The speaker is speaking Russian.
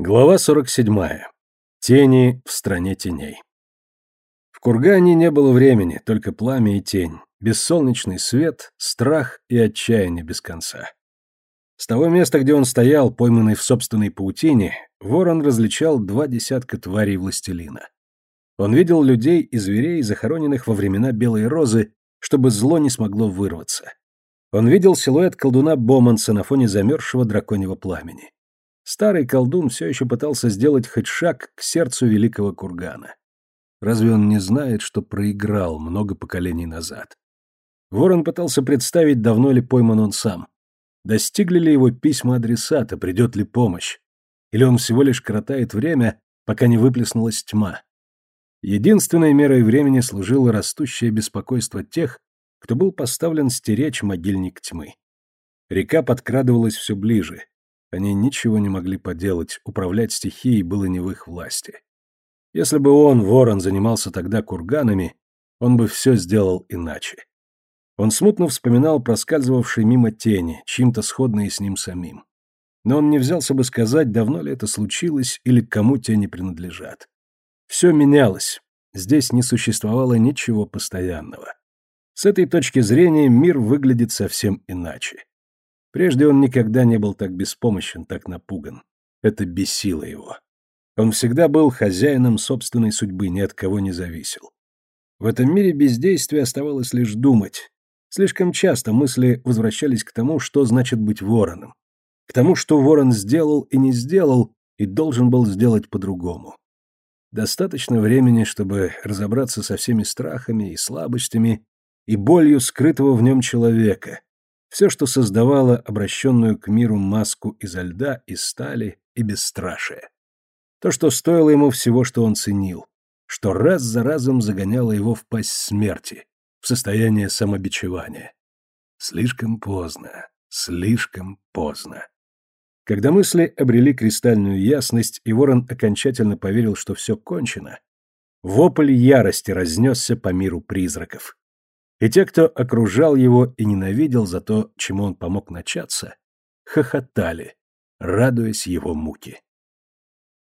Глава 47. Тени в стране теней. В кургане не было времени, только пламя и тень, бессолнечный свет, страх и отчаяние без конца. С того места, где он стоял, пойманный в собственной паутине, ворон различал два десятка тварей властелина. Он видел людей и зверей, захороненных во времена Белой Розы, чтобы зло не смогло вырваться. Он видел силуэт колдуна Боманса на фоне замерзшего драконьего пламени. Старый колдун все еще пытался сделать хоть шаг к сердцу великого кургана. Разве он не знает, что проиграл много поколений назад? Ворон пытался представить, давно ли пойман он сам. Достигли ли его письма адресата, придет ли помощь? Или он всего лишь коротает время, пока не выплеснулась тьма? Единственной мерой времени служило растущее беспокойство тех, кто был поставлен стеречь могильник тьмы. Река подкрадывалась все ближе. Они ничего не могли поделать, управлять стихией было не в их власти. Если бы он, Ворон, занимался тогда курганами, он бы все сделал иначе. Он смутно вспоминал проскальзывавшие мимо тени, чем-то сходные с ним самим. Но он не взялся бы сказать, давно ли это случилось или кому тени принадлежат. Все менялось. Здесь не существовало ничего постоянного. С этой точки зрения мир выглядит совсем иначе. Прежде он никогда не был так беспомощен, так напуган. Это бесило его. Он всегда был хозяином собственной судьбы, ни от кого не зависел. В этом мире бездействия оставалось лишь думать. Слишком часто мысли возвращались к тому, что значит быть вороном. К тому, что ворон сделал и не сделал, и должен был сделать по-другому. Достаточно времени, чтобы разобраться со всеми страхами и слабостями и болью скрытого в нем человека. Все, что создавало обращенную к миру маску изо льда и стали и бесстрашия. То, что стоило ему всего, что он ценил, что раз за разом загоняло его в пасть смерти, в состояние самобичевания. Слишком поздно, слишком поздно. Когда мысли обрели кристальную ясность, и Ворон окончательно поверил, что все кончено, вопль ярости разнесся по миру призраков. И те, кто окружал его и ненавидел за то, чему он помог начаться, хохотали, радуясь его муке.